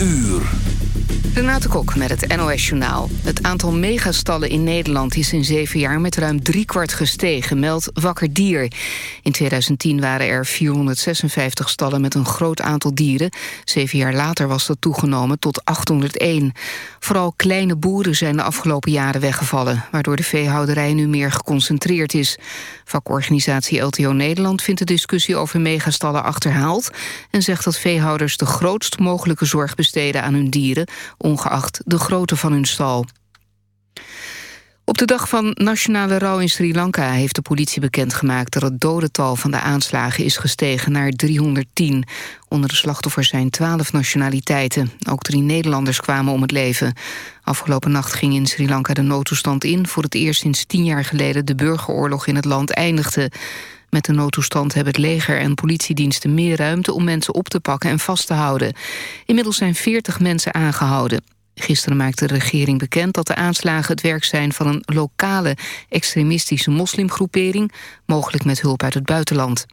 uur. Renate Kok met het NOS Journaal. Het aantal megastallen in Nederland is in zeven jaar met ruim driekwart gestegen, meldt Wakker Dier. In 2010 waren er 456 stallen met een groot aantal dieren. Zeven jaar later was dat toegenomen tot 801. Vooral kleine boeren zijn de afgelopen jaren weggevallen... waardoor de veehouderij nu meer geconcentreerd is. Vakorganisatie LTO Nederland vindt de discussie over megastallen achterhaald... en zegt dat veehouders de grootst mogelijke zorg besteden aan hun dieren ongeacht de grootte van hun stal. Op de dag van nationale rouw in Sri Lanka heeft de politie bekendgemaakt dat het dodental van de aanslagen is gestegen naar 310. Onder de slachtoffers zijn 12 nationaliteiten. Ook drie Nederlanders kwamen om het leven. Afgelopen nacht ging in Sri Lanka de noodtoestand in. Voor het eerst sinds tien jaar geleden de burgeroorlog in het land eindigde. Met de noodtoestand hebben het leger en politiediensten meer ruimte om mensen op te pakken en vast te houden. Inmiddels zijn 40 mensen aangehouden. Gisteren maakte de regering bekend dat de aanslagen het werk zijn van een lokale extremistische moslimgroepering, mogelijk met hulp uit het buitenland.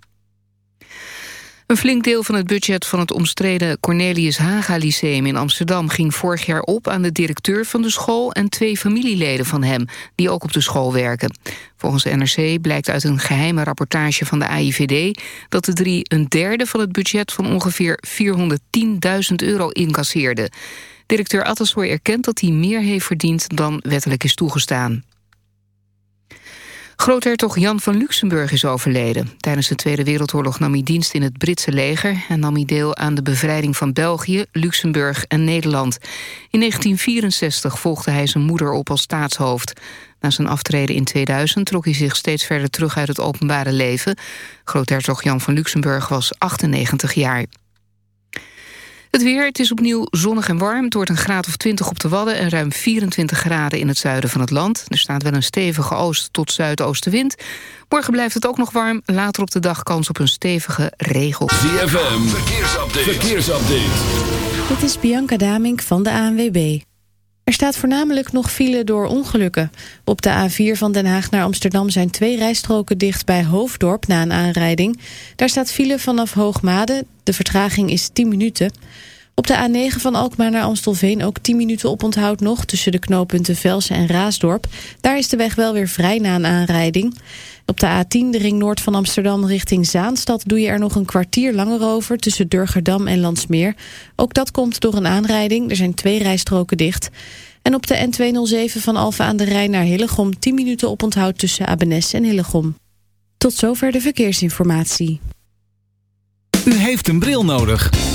Een flink deel van het budget van het omstreden Cornelius Haga Lyceum in Amsterdam ging vorig jaar op aan de directeur van de school en twee familieleden van hem, die ook op de school werken. Volgens NRC blijkt uit een geheime rapportage van de AIVD dat de drie een derde van het budget van ongeveer 410.000 euro incasseerden. Directeur Attesoy erkent dat hij meer heeft verdiend dan wettelijk is toegestaan. Groothertog Jan van Luxemburg is overleden. Tijdens de Tweede Wereldoorlog nam hij dienst in het Britse leger... en nam hij deel aan de bevrijding van België, Luxemburg en Nederland. In 1964 volgde hij zijn moeder op als staatshoofd. Na zijn aftreden in 2000 trok hij zich steeds verder terug uit het openbare leven. Groothertog Jan van Luxemburg was 98 jaar. Het weer, het is opnieuw zonnig en warm. Het wordt een graad of 20 op de Wadden... en ruim 24 graden in het zuiden van het land. Er staat wel een stevige oost- tot zuidoostenwind. Morgen blijft het ook nog warm. Later op de dag kans op een stevige regel. ZFM, verkeersupdate. verkeersupdate. Dit is Bianca Damink van de ANWB. Er staat voornamelijk nog file door ongelukken. Op de A4 van Den Haag naar Amsterdam zijn twee rijstroken dicht bij Hoofddorp na een aanrijding. Daar staat file vanaf Hoogmade. De vertraging is 10 minuten. Op de A9 van Alkmaar naar Amstelveen ook 10 minuten op onthoud nog... tussen de knooppunten Velsen en Raasdorp. Daar is de weg wel weer vrij na een aanrijding. Op de A10, de ring noord van Amsterdam richting Zaanstad... doe je er nog een kwartier langer over tussen Durgerdam en Landsmeer. Ook dat komt door een aanrijding. Er zijn twee rijstroken dicht. En op de N207 van Alphen aan de Rijn naar Hillegom... 10 minuten op onthoud tussen Abenes en Hillegom. Tot zover de verkeersinformatie. U heeft een bril nodig.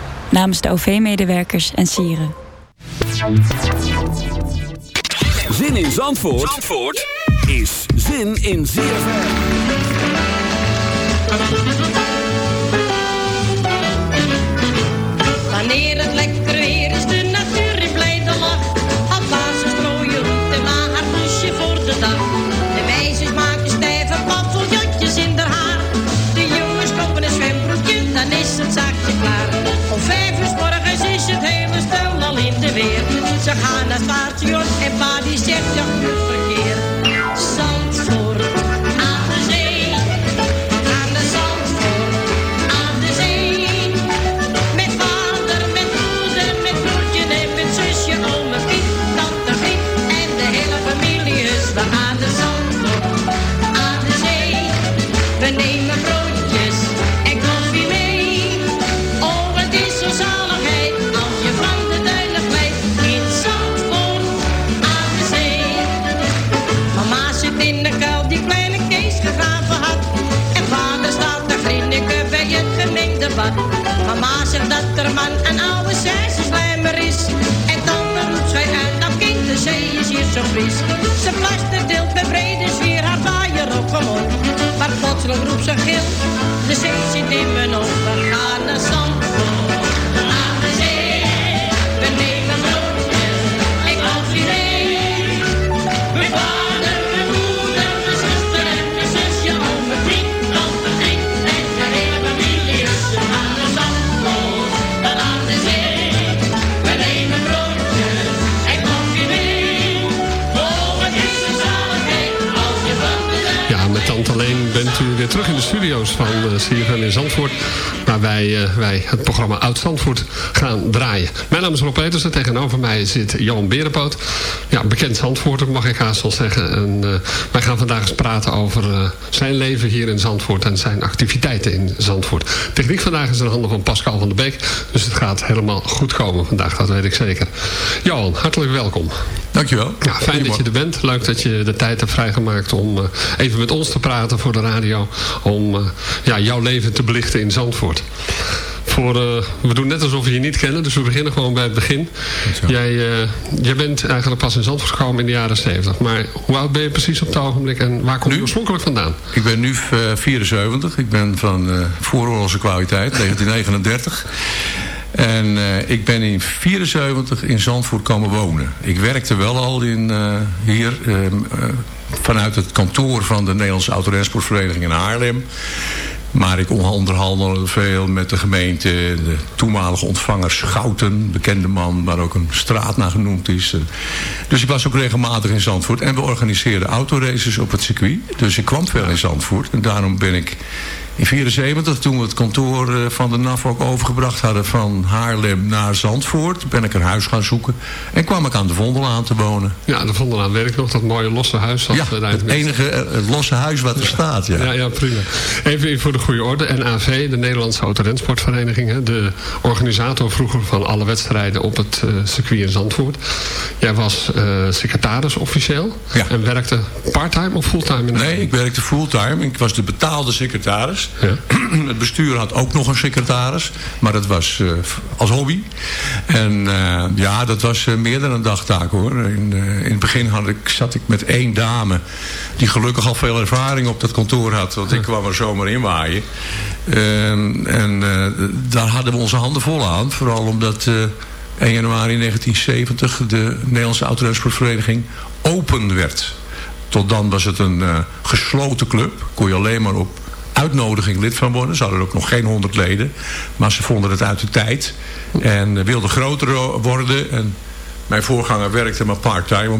Namens de OV-medewerkers en sieren. Zin in Zandvoort, Zandvoort is zin in ZFM. Fris. Ze plaster deelt met brede sfeer haar vaaier op gewoon. Maar plotseling roept ze gil, de zee zit in mijn ogen. We gaan naar Zandvoort, u weer terug in de studio's van uh, CFM in Zandvoort. Waar wij, uh, wij het programma Oud Zandvoort gaan draaien. Mijn naam is Rob Petersen. Tegenover mij zit Johan Berenpoot. Ja, bekend Zandvoorter mag ik haast wel zeggen. En uh, wij gaan vandaag eens praten over zijn leven hier in Zandvoort. En zijn activiteiten in Zandvoort. Techniek vandaag is in handen van Pascal van der Beek. Dus het gaat helemaal goed komen vandaag. Dat weet ik zeker. Johan, hartelijk welkom. Dankjewel. Ja, fijn dat je er bent. Leuk dat je de tijd hebt vrijgemaakt om even met ons te praten voor de radio. Om ja, jouw leven te belichten in Zandvoort. Voor, uh, we doen net alsof we je niet kennen, dus we beginnen gewoon bij het begin. Jij, jij bent eigenlijk pas in Zandvoort gekomen in de jaren 70. Maar hoe oud ben je precies op het ogenblik en waar kom je oorspronkelijk vandaan? Ik ben nu 74. Ik ben van vooroorlogse kwaliteit, 1939. En uh, ik ben in 74 in Zandvoort komen wonen. Ik werkte wel al in, uh, hier uh, vanuit het kantoor van de Nederlandse Autorensportvereniging in Haarlem. Maar ik onderhandelde veel met de gemeente, de toenmalige ontvanger Schouten, bekende man, waar ook een straat naar genoemd is. Dus ik was ook regelmatig in Zandvoort. En we organiseerden autoraces op het circuit. Dus ik kwam veel in Zandvoort. En daarom ben ik in 74, toen we het kantoor van de NAF ook overgebracht hadden van Haarlem naar Zandvoort, ben ik een huis gaan zoeken. En kwam ik aan de Vondelaan te wonen. Ja, de Vondelaan werkt nog, dat mooie losse huis. Dat ja, het enige het losse huis wat er staat. Ja. ja, ja, prima. Even voor de goede orde. NAV, de Nederlandse Autorensportvereniging, de organisator vroeger van alle wedstrijden op het uh, circuit in Zandvoort. Jij was uh, secretaris officieel en werkte parttime of fulltime? Nee, ik werkte fulltime. Ik was de betaalde secretaris. Ja. Het bestuur had ook nog een secretaris. Maar dat was uh, als hobby. En uh, ja, dat was uh, meer dan een dagtaak hoor. In, in het begin had ik, zat ik met één dame. Die gelukkig al veel ervaring op dat kantoor had. Want ik kwam er zomaar in waaien. En, daar hadden we onze handen vol aan. Vooral omdat 1 januari 1970 de Nederlandse Autorensportvereniging open werd. Tot dan was het een gesloten club. Kon je alleen maar op uitnodiging lid van worden. Ze hadden ook nog geen honderd leden. Maar ze vonden het uit de tijd. En wilden groter worden. En mijn voorganger werkte maar part-time.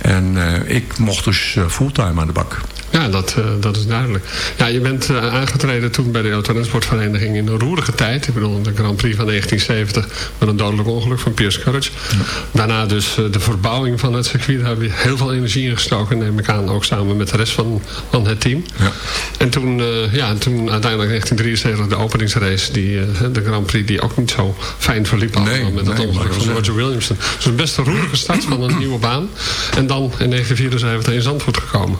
En uh, ik mocht dus fulltime aan de bak. Ja, dat, uh, dat is duidelijk. Ja, je bent uh, aangetreden toen bij de Autorensportvereniging in een roerige tijd. Ik bedoel, de Grand Prix van 1970 met een dodelijk ongeluk van Piers Courage. Ja. Daarna dus uh, de verbouwing van het circuit. Daar heb je heel veel energie in gestoken, neem ik aan. Ook samen met de rest van, van het team. Ja. En toen, ja, toen uiteindelijk 1973 de openingsrace. Die, de Grand Prix die ook niet zo fijn verliep. Nee, met het nee, ongeluk van Roger Williamson. Dus een best een roerige start van een nieuwe baan. En dan in 1974 in Zandvoort gekomen.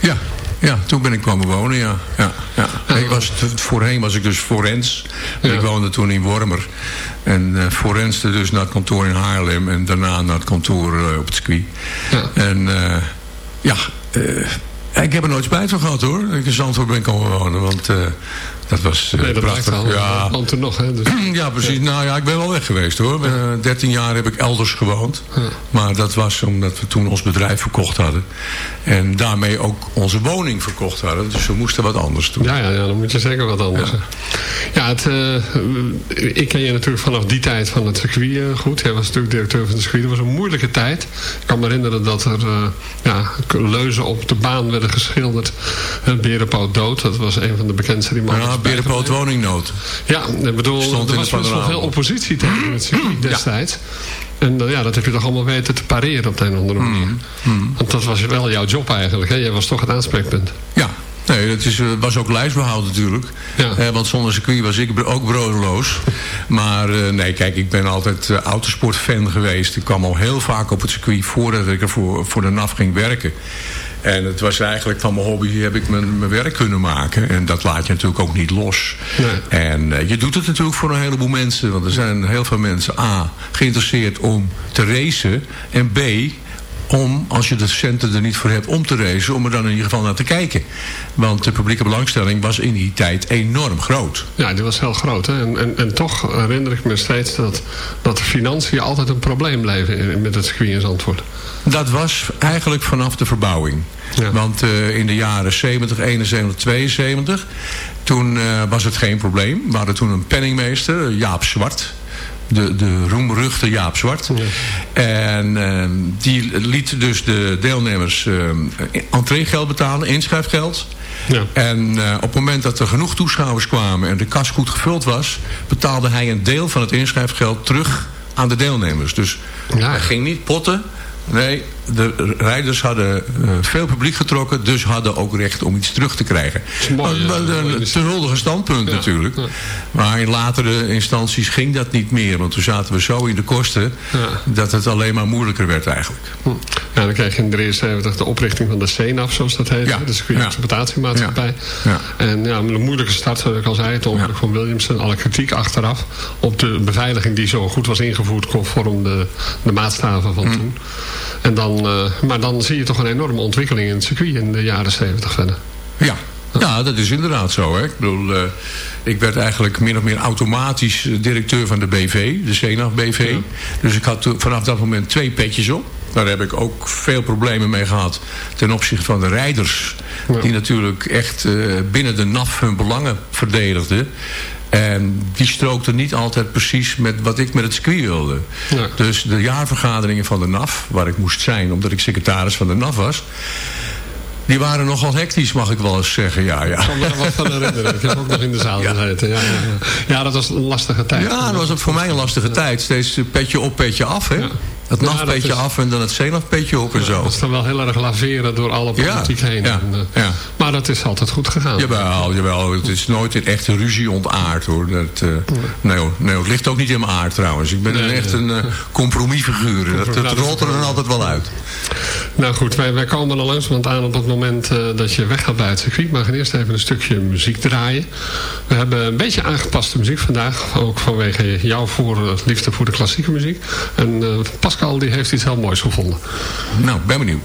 Ja, ja, toen ben ik komen wonen, ja. ja, ja. Ik was, voorheen was ik dus forens. Ja. Ik woonde toen in Wormer. En uh, forenste dus naar het kantoor in Haarlem. En daarna naar het kantoor uh, op het circuit. Ja. En uh, ja, ik heb er nooit spijt van gehad hoor. Dat ik in Zandvoort ben komen wonen. Want dat was nee, dat prachtig. Al, ja. Er nog, hè? Dus. ja, precies. Ja. Nou ja, ik ben wel weg geweest hoor. Ja. 13 jaar heb ik elders gewoond. Ja. Maar dat was omdat we toen ons bedrijf verkocht hadden. En daarmee ook onze woning verkocht hadden. Dus we moesten wat anders doen. Ja, ja, ja dan moet je zeker wat anders. Ja, ja het, uh, ik ken je natuurlijk vanaf die tijd van het circuit uh, goed. Jij was natuurlijk directeur van het circuit. Het was een moeilijke tijd. Ik kan me herinneren dat er uh, ja, leuzen op de baan werden geschilderd. Het berenpoot dood. Dat was een van de bekendste die Berenpoot woningnood. Ja, ik bedoel, Stond er was best wel veel oppositie tegen het circuit destijds. Ja. En uh, ja, dat heb je toch allemaal weten te pareren op de een of andere manier. Mm. Mm. Want dat was wel jouw job eigenlijk. Hè? Jij was toch het aanspreekpunt. Ja, Nee, dat is, uh, was ook lijstbehoud natuurlijk. Ja. Uh, want zonder circuit was ik ook brodeloos. Maar uh, nee, kijk, ik ben altijd autosportfan geweest. Ik kwam al heel vaak op het circuit voordat ik er voor, voor de NAF ging werken. En het was eigenlijk van mijn hobby heb ik mijn, mijn werk kunnen maken. En dat laat je natuurlijk ook niet los. Nee. En uh, je doet het natuurlijk voor een heleboel mensen. Want er zijn heel veel mensen A, geïnteresseerd om te racen. En B, om, als je de centen er niet voor hebt om te racen... om er dan in ieder geval naar te kijken. Want de publieke belangstelling was in die tijd enorm groot. Ja, die was heel groot. Hè? En, en, en toch herinner ik me steeds dat, dat de financiën altijd een probleem bleven met het circuit in Zandvoort. Dat was eigenlijk vanaf de verbouwing. Ja. Want uh, in de jaren 70, 71, 72... toen uh, was het geen probleem. We hadden toen een penningmeester, Jaap Zwart... De, de roemruchte Jaap Zwart. Ja. En uh, die liet dus de deelnemers uh, entreegeld betalen, inschrijfgeld. Ja. En uh, op het moment dat er genoeg toeschouwers kwamen en de kas goed gevuld was... betaalde hij een deel van het inschrijfgeld terug aan de deelnemers. Dus ja. hij ging niet potten. Nee, de rijders hadden uh, veel publiek getrokken... dus hadden ook recht om iets terug te krijgen. Mooi, een ten huldige standpunt Ja, natuurlijk. ja. Maar in latere instanties ging dat niet meer. Want toen zaten we zo in de kosten... Dat het alleen maar moeilijker werd eigenlijk. Hm. Ja, dan kreeg je in 73 de oprichting van de CENAF, zoals dat heet. De circuit-exploitatiemaatschappij. Ja. En ja, een moeilijke start, zoals ik al zei, het ongeluk van Williamson. Alle kritiek achteraf op de beveiliging die zo goed was ingevoerd... conform de, de maatstaven van toen. En dan, uh, maar dan zie je toch een enorme ontwikkeling in het circuit in de jaren 70 verder. Ja. Ja, dat is inderdaad zo. Hè. Ik bedoel, uh, ik werd eigenlijk min of meer automatisch directeur van de BV, de CNAF BV. Ja. Dus ik had vanaf dat moment twee petjes op. Daar heb ik ook veel problemen mee gehad ten opzichte van de rijders. Ja. Die natuurlijk echt uh, binnen de NAF hun belangen verdedigden. En die strookte niet altijd precies met wat ik met het circuit wilde. Ja. Dus de jaarvergaderingen van de NAF, waar ik moest zijn omdat ik secretaris van de NAF was... Die waren nogal hectisch, mag ik wel eens zeggen. Ja, ja. Ik kan me er wat van herinneren. Ik heb ook nog in de zaal Ja. gezeten. Ja, ja, ja. ja, dat was een lastige tijd. Ja, dat was ook voor mij een lastige tijd. Steeds petje op, petje af. Hè? Het Ja, dat is- af en dan het CNAF-petje op en Ja, zo. dat is dan wel heel erg laveren door alle politiek heen. ja, En, eh, ja. Maar dat is altijd goed gegaan. Jawel, jawel, het is nooit een echte ruzie ontaard hoor. Dat, eh, nee, hoor. nee, hoor, het ligt ook niet in mijn aard trouwens. Ik ben Nee, echt een eh, compromisfiguur. Dat, dat rolt er dan altijd wel uit. Nou goed, wij, wij komen er langzamerhand aan op het moment dat je weggaat bij het circuit. Maar we gaan eerst even een stukje muziek draaien. We hebben een beetje aangepaste muziek vandaag. Ook vanwege jouw voor, liefde voor de klassieke muziek. En eh, Pascal die heeft iets heel moois gevonden. Nou, ben benieuwd.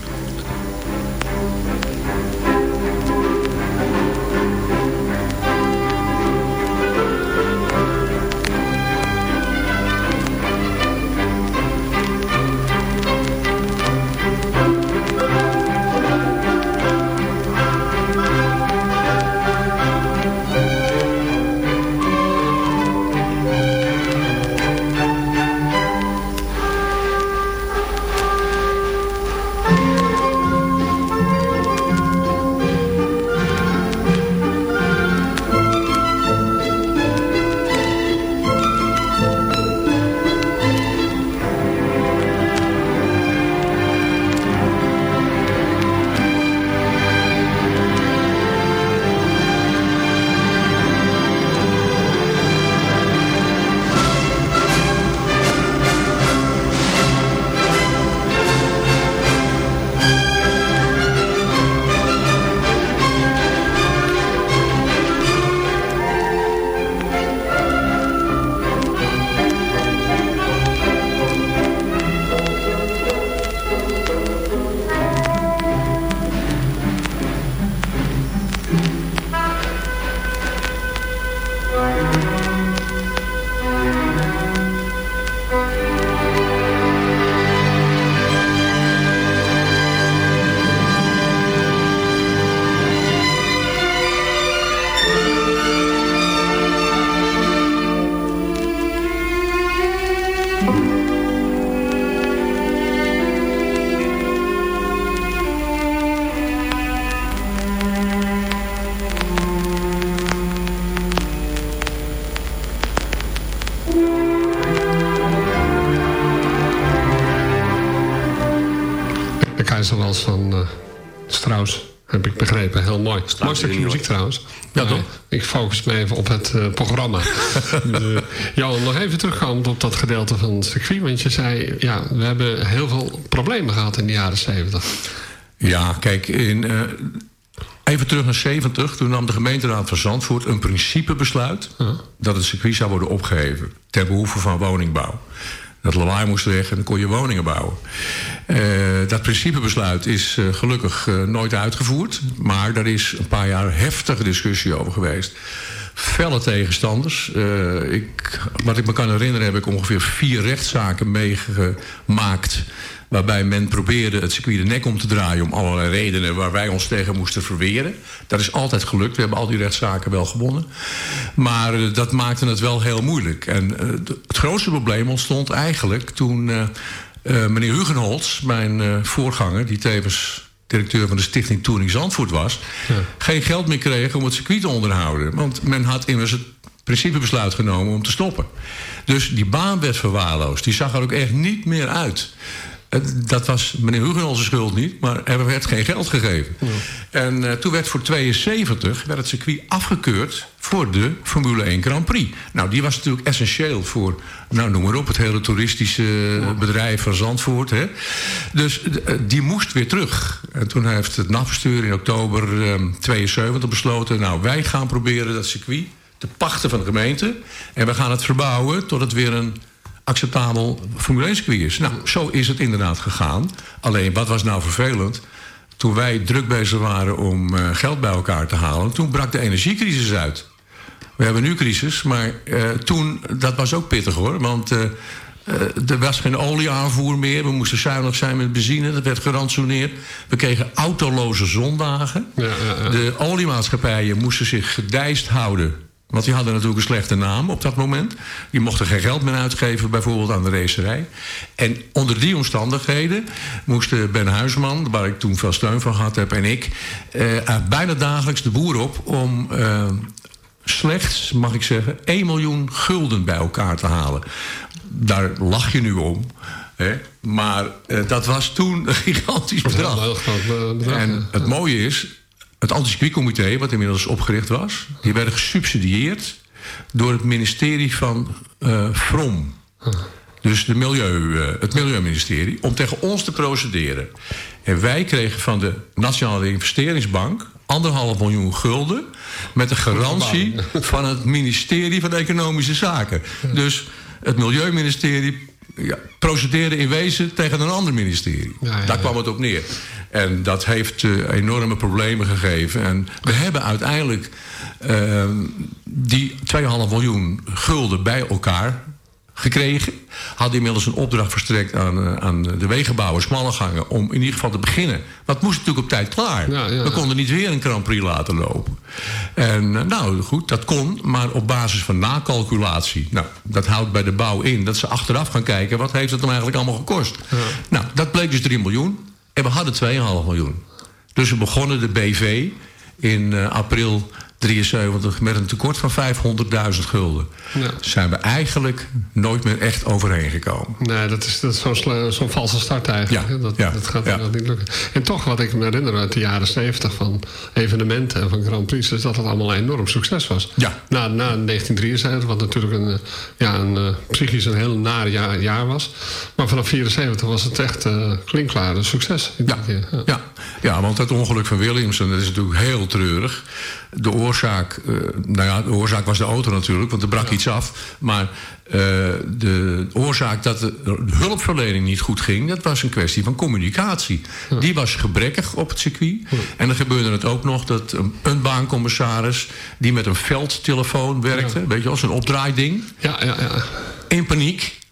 Het uh, programma. uh, Johan, nog even terugkomend op dat gedeelte van het circuit. Want je zei, ja, we hebben heel veel problemen gehad in de jaren 70. Ja, kijk, in, uh, even terug naar 70. Toen nam de gemeenteraad van Zandvoort een principebesluit... dat het circuit zou worden opgeheven. Ter behoeve van woningbouw. Dat lawaai moest weg en dan kon je woningen bouwen. Uh, dat principebesluit is uh, gelukkig uh, nooit uitgevoerd. Maar daar is een paar jaar heftige discussie over geweest. Felle tegenstanders. ik, wat ik me kan herinneren heb ik ongeveer vier rechtszaken meegemaakt waarbij men probeerde het circuit de nek om te draaien... om allerlei redenen waar wij ons tegen moesten verweren. Dat is altijd gelukt. We hebben al die rechtszaken wel gewonnen. Maar uh, dat maakte het wel heel moeilijk. En uh, het grootste probleem ontstond eigenlijk toen uh, meneer Hugenholz... mijn voorganger, die tevens directeur van de stichting Touring Zandvoort was... Ja. geen geld meer kreeg om het circuit te onderhouden. Want men had immers het principebesluit genomen om te stoppen. Dus die baan werd verwaarloosd. Die zag er ook echt niet meer uit dat was meneer Hugenol schuld niet, maar er werd geen geld gegeven. En uh, toen werd voor 72 werd het circuit afgekeurd voor de Formule 1 Grand Prix. Nou, die was natuurlijk essentieel voor, nou noem maar op, het hele toeristische bedrijf van Zandvoort. Hè. Dus uh, die moest weer terug. En toen heeft het NAF-bestuur in oktober uh, 72 besloten, nou wij gaan proberen dat circuit te pachten van de gemeente. En we gaan het verbouwen tot het weer een acceptabel Formule 1 circuit is. Nou, zo is het inderdaad gegaan. Alleen, wat was nou vervelend? Toen wij druk bezig waren om uh, geld bij elkaar te halen... toen brak de energiecrisis uit. We hebben nu crisis, maar uh, toen, dat was ook pittig hoor. Want uh, er was geen olieaanvoer meer. We moesten zuinig zijn met benzine. Dat werd gerantsoeneerd. We kregen autoloze zondagen. Ja, ja, ja. De oliemaatschappijen moesten zich gedijst houden want die hadden natuurlijk een slechte naam op dat moment. Die mochten geen geld meer uitgeven, bijvoorbeeld aan de racerij. En onder die omstandigheden moesten Ben Huisman, waar ik toen veel steun van gehad heb, en ik, eh, bijna dagelijks de boer op om eh, slechts, mag ik zeggen, 1 miljoen gulden bij elkaar te halen. Daar lach je nu om. Hè? Maar eh, dat was toen een gigantisch bedrag. En het mooie is, het anticircuitcomité, wat inmiddels opgericht was... die werden gesubsidieerd door het ministerie van uh, From. Dus de milieu, uh, het Milieuministerie, om tegen ons te procederen. En wij kregen van de Nationale Investeringsbank anderhalf miljoen gulden... met de garantie van het ministerie van Economische Zaken. Dus het Milieuministerie ja, procedeerde in wezen tegen een ander ministerie. Ja, ja, Daar kwam het op neer. En dat heeft uh, enorme problemen gegeven. En we hebben uiteindelijk uh, die 2,5 miljoen gulden bij elkaar gekregen. Hadden inmiddels een opdracht verstrekt aan, uh, aan de wegenbouwers, Smallengangen... om in ieder geval te beginnen. Dat moest natuurlijk op tijd klaar. Ja, ja, we konden niet weer een Grand Prix laten lopen. En uh, nou goed, dat kon, maar op basis van nakalculatie. Nou, dat houdt bij de bouw in dat ze achteraf gaan kijken... wat heeft het dan eigenlijk allemaal gekost. Nou, dat bleek dus 3 miljoen. En we hadden 2,5 miljoen. Dus we begonnen de BV in uh, april 73 met een tekort van 500.000 gulden. Ja. Zijn we eigenlijk nooit meer echt overheen gekomen. Nee, dat is, dat is zo'n zo valse start eigenlijk. Ja. Dat, ja. dat gaat niet lukken. En toch, wat ik me herinner uit de jaren 70 van evenementen en van Grand Prix... is dat het allemaal een enorm succes was. Ja. Na, na 1973, wat natuurlijk een, ja, een, uh, psychisch een heel naar jaar, jaar, was. Maar vanaf 74 was het echt uh, klinkklaar een succes. Ja. Ja. ja. Ja. want het ongeluk van Williamson dat is natuurlijk heel treurig de oorzaak, uh, nou ja, de oorzaak was de auto natuurlijk, want er brak ja. iets af. Maar uh, de oorzaak dat de hulpverlening niet goed ging, dat was een kwestie van communicatie. Ja. Die was gebrekkig op het circuit. Ja. En dan gebeurde het ook nog dat een, een baancommissaris die met een veldtelefoon werkte, weet je als een opdraaiding, ja, ja, ja. in paniek.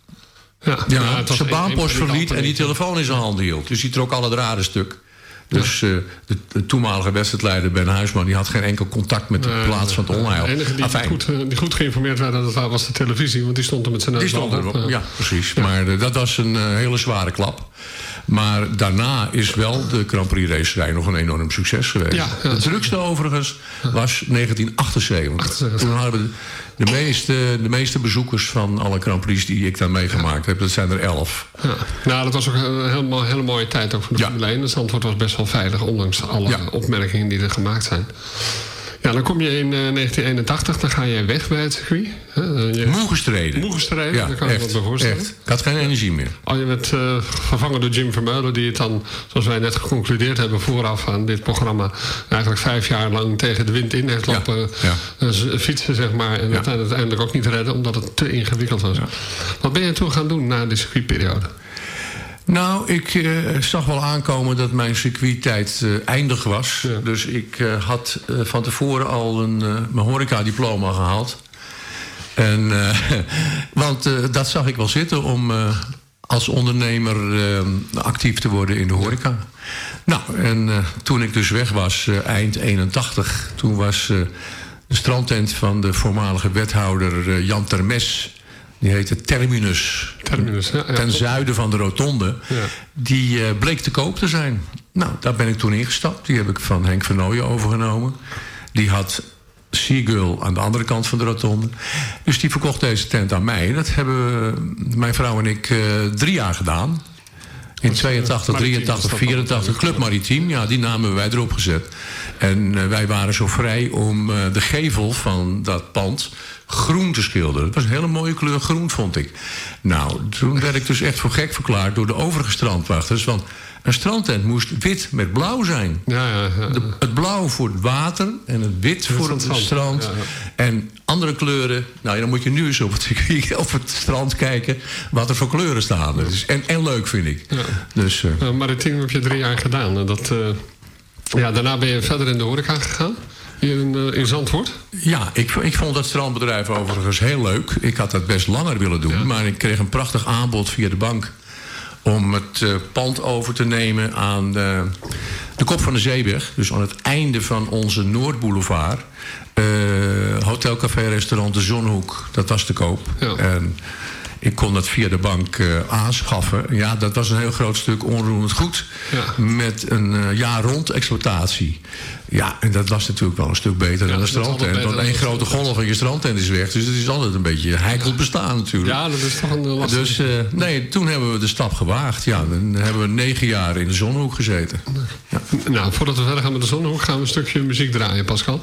Ja, ja, zijn baanpost verliet en die telefoon in zijn handen hield. Dus die trok alle draden stuk. Dus uh, de, de, toenmalige wedstrijdleider Ben Huisman... die had geen enkel contact met de plaats van het onheil. De enige die, goed, die goed geïnformeerd waren, dat was de televisie. Want die stond er met zijn neus Die stond er, ja, precies. Ja. Maar uh, dat was een hele zware klap. Maar daarna is wel de Grand Prix racerij nog een enorm succes geweest. Ja, ja, de drukste overigens was 1978. Toen hadden we de meeste, de meeste bezoekers van alle Grand Prix die ik daar meegemaakt heb. Dat zijn er elf. Ja. Nou, dat was ook een hele, hele mooie tijd ook voor de Formule 1. Dus antwoord was best wel veilig, ondanks alle opmerkingen die er gemaakt zijn. Ja, dan kom je in 1981, dan ga je weg bij het circuit. Je... Moe gestreden. Moe gestreden, ja, dat kan echt, ik me voorstellen. Echt. Ik had geen energie meer. Oh, je werd uh, vervangen door Jim Vermeulen, die het dan, zoals wij net geconcludeerd hebben vooraf aan dit programma, eigenlijk vijf jaar lang tegen de wind in heeft lopen ja, ja. Uh, fietsen, zeg maar. En het uiteindelijk ook niet redden, omdat het te ingewikkeld was. Wat ben je toen gaan doen na de circuitperiode? Nou, ik uh, zag wel aankomen dat mijn circuittijd uh, eindig was. Ja. Dus ik uh, had van tevoren al een, mijn horeca-diploma gehaald. En, want dat zag ik wel zitten om als ondernemer actief te worden in de horeca. Nou, en toen ik dus weg was, eind 81... toen was de strandtent van de voormalige wethouder Jan Termes die heette Terminus. Terminus, ja, ja. Ten zuiden van de rotonde. Ja. Die uh, bleek te koop te zijn. Nou, daar ben ik toen ingestapt. Die heb ik van Henk van Nooyen overgenomen. Die had Seagull aan de andere kant van de rotonde. Dus die verkocht deze tent aan mij. Dat hebben mijn vrouw en ik uh, drie jaar gedaan. In 82, 83, 84, Club Maritiem. Ja, die namen wij erop gezet. En uh, wij waren zo vrij om uh, de gevel van dat pand groen te schilderen. Het was een hele mooie kleur groen, vond ik. Nou, toen werd ik dus echt voor gek verklaard door de overige strandwachters. Want een strandtent moest wit met blauw zijn. Ja, ja, ja. De, het blauw voor het water en het wit voor het, het strand. En andere kleuren. Nou, dan moet je nu eens op het, op het strand kijken wat er voor kleuren staan. Dus, en, en leuk vind ik. Dus, uh, Maritiem heb je drie jaar gedaan. Dat, uh, ja, daarna ben je verder in de horeca gegaan. Hier in, uh, in Zandvoort? Ja, ik, ik vond dat strandbedrijf overigens heel leuk. Ik had dat best langer willen doen. Maar ik kreeg een prachtig aanbod via de bank om het uh, pand over te nemen aan de, de kop van de Zeeweg. Dus aan het einde van onze Noordboulevard. Uh, Hotel, café, restaurant De Zonhoek. Dat was te koop. Ja. En ik kon dat via de bank uh, aanschaffen. Ja, dat was een heel groot stuk onroerend goed. Ja. Met een uh, jaar rond exploitatie. Ja, en dat was natuurlijk wel een stuk beter ja, dan een strandtent. Want één grote golf en je strandtent is weg. Dus het is altijd een beetje heikel bestaan natuurlijk. Ja, dat is toch een lastig. Dus uh, nee, toen hebben we de stap gewaagd. Ja, dan hebben we negen jaar in de Zonhoek gezeten. Ja. Nou, voordat we verder gaan met de Zonhoek... gaan we een stukje muziek draaien, Pascal.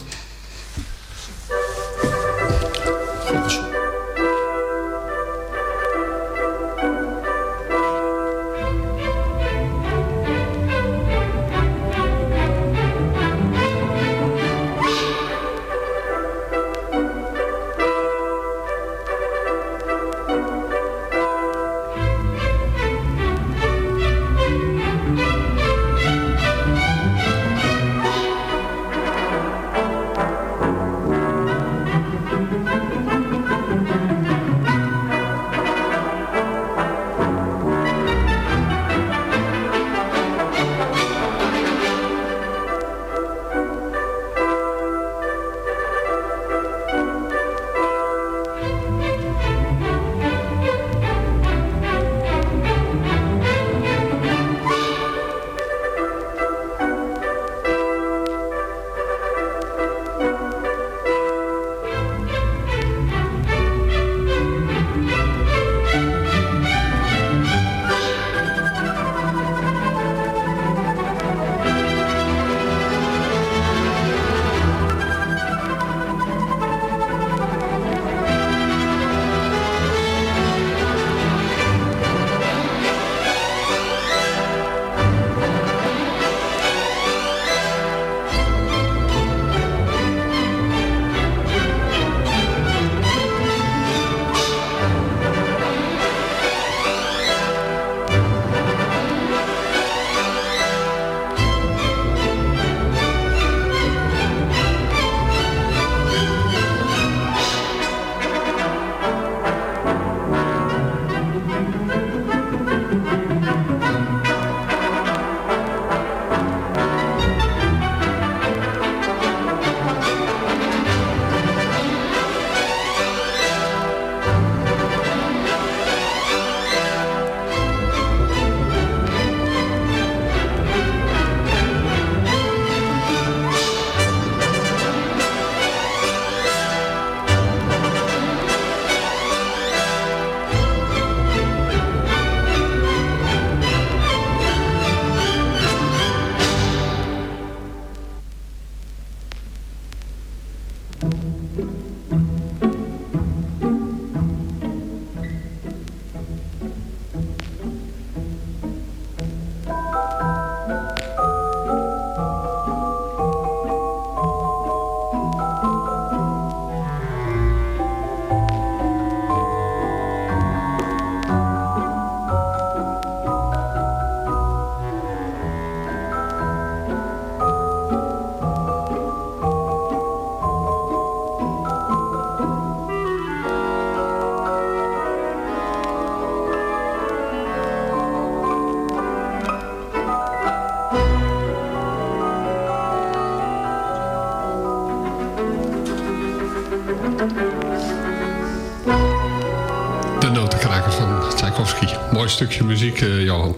Stukje muziek, uh, Johan.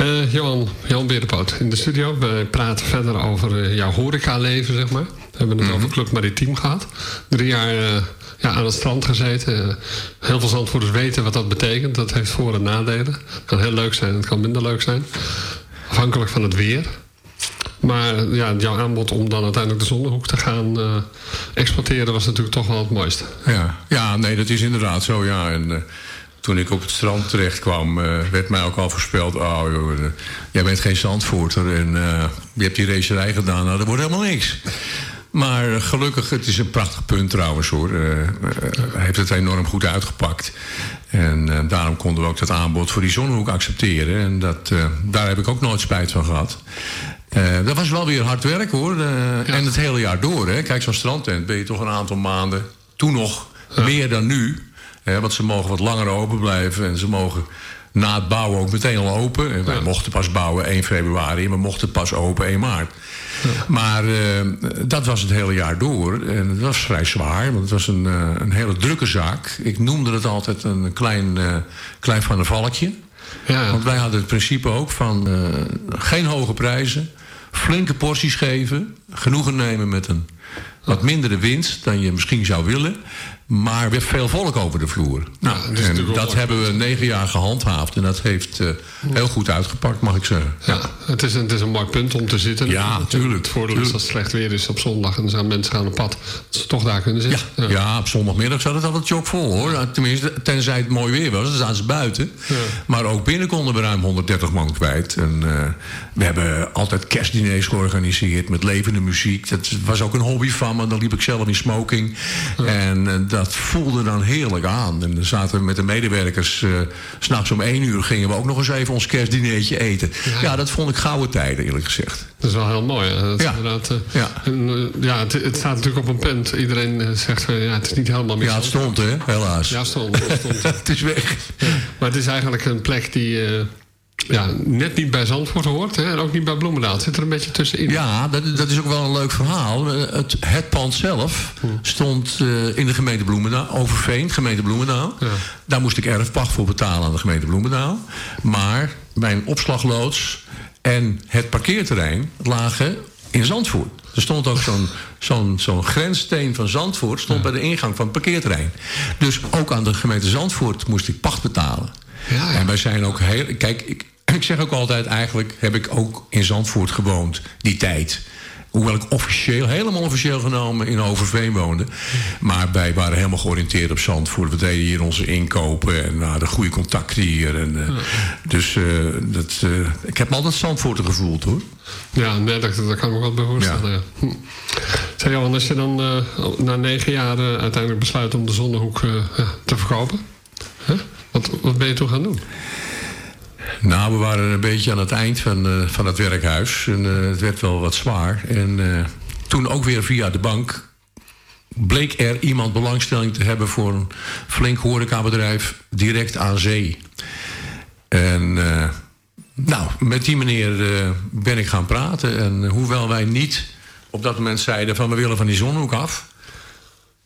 Uh, Johan, Jan Berenpoot in de studio. We praten verder over uh, jouw horecaleven, zeg maar. We hebben het mm -hmm. over Club Maritiem gehad. Drie jaar ja, aan het strand gezeten. heel veel zandvoerders weten wat dat betekent. Dat heeft voor- en nadelen. Het kan heel leuk zijn, het kan minder leuk zijn. Afhankelijk van het weer. Maar ja, jouw aanbod om dan uiteindelijk de zonnehoek te gaan uh, exporteren... was natuurlijk toch wel het mooiste. Ja, ja nee, dat is inderdaad zo, ja. En, uh, toen ik op het strand terecht kwam, uh, werd mij ook al voorspeld... oh, joh, jij bent geen zandvoerter en je hebt die racerij gedaan. Nou, dat wordt helemaal niks. Maar gelukkig, het is een prachtig punt trouwens hoor. Hij heeft het enorm goed uitgepakt. En daarom konden we ook dat aanbod voor die zonnehoek accepteren. En dat, daar heb ik ook nooit spijt van gehad. Dat was wel weer hard werk hoor. Ja. En het hele jaar door. Hè. Kijk, zo'n strandtent ben je toch een aantal maanden. Toen nog ja. meer dan nu. Hè, want ze mogen wat langer open blijven. En ze mogen na het bouwen ook meteen al open. En wij ja. mochten pas bouwen 1 februari. En we mochten pas open 1 maart. Maar uh, dat was het hele jaar door. En het was vrij zwaar. Want het was een, een hele drukke zaak. Ik noemde het altijd een klein, klein van een valkje. Ja. Want wij hadden het principe ook van geen hoge prijzen flinke porties geven. Genoegen nemen met een wat mindere winst dan je misschien zou willen. Maar weer veel volk over de vloer. Nou, ja, en dat hebben we negen jaar gehandhaafd. En dat heeft uh, heel goed uitgepakt, mag ik zeggen. Ja, het, is een, het is een mooi punt om te zitten. Ja, natuurlijk. Het voordeel is als het slecht weer is op zondag... en er zijn mensen gaan op pad, dat ze toch daar kunnen zitten. Ja, ja. ja op zondagmiddag zat het altijd chockvol, hoor. Tenminste, tenzij het mooi weer was, dan staan ze buiten. Maar ook binnen konden we ruim 130 man kwijt. En uh, we hebben altijd kerstdiners georganiseerd met levende muziek. Dat was ook een hobby van me. Dan liep ik zelf in smoking. En uh, dat voelde dan heerlijk aan. En dan zaten we met de medewerkers... Uh, s'nachts om één uur gingen we ook nog eens even ons kerstdineetje eten. Ja, ja dat vond ik gouden tijden, eerlijk gezegd. Dat is wel heel mooi. Dat ja. Inderdaad, uh, ja. En, uh, ja, het, het, staat natuurlijk op een punt. Iedereen zegt, ja, het is niet helemaal meer Ja, het stond, hè, helaas. Ja, het stond. Het, stond. het is weg. Ja. Maar het is eigenlijk een plek die ja, net niet bij Zandvoort hoort hè, en ook niet bij Bloemendaal. Het zit er een beetje tussenin. Ja, dat, dat is ook wel een leuk verhaal. Het, het pand zelf stond uh, in de gemeente Bloemendaal, Overveen, gemeente Bloemendaal. Ja. Daar moest ik erfpacht voor betalen aan de gemeente Bloemendaal. Maar mijn opslagloods en het parkeerterrein lagen in Zandvoort. Er stond ook zo'n zo'n zo'n grenssteen van Zandvoort... stond ja. bij de ingang van het parkeerterrein. Dus ook aan de gemeente Zandvoort moest ik pacht betalen. Ja, ja. En wij zijn ook heel... Kijk, ik, ik zeg ook altijd, eigenlijk heb ik ook in Zandvoort gewoond, die tijd. Hoewel ik officieel, helemaal officieel genomen in Overveen woonde. Maar wij waren helemaal georiënteerd op Zandvoort. We deden hier onze inkopen en nou, de goede contacten hier. En, uh, ja. Dus uh, dat, uh, ik heb me altijd Zandvoorten gevoeld hoor. Ja, nee, dat, dat kan ik me wel bij voorstellen. Ja. Hm. Zeg Johan, als je dan na negen jaar uiteindelijk besluit om de Zonnehoek te verkopen. Huh? Wat, wat ben je toen gaan doen? Nou, we waren een beetje aan het eind van, uh, van het werkhuis. En uh, het werd wel wat zwaar. En uh, toen ook weer via de bank bleek er iemand belangstelling te hebben voor een flink horecabedrijf direct aan zee. En nou, met die meneer ben ik gaan praten. En hoewel wij niet op dat moment zeiden van we willen van die zonhoek af.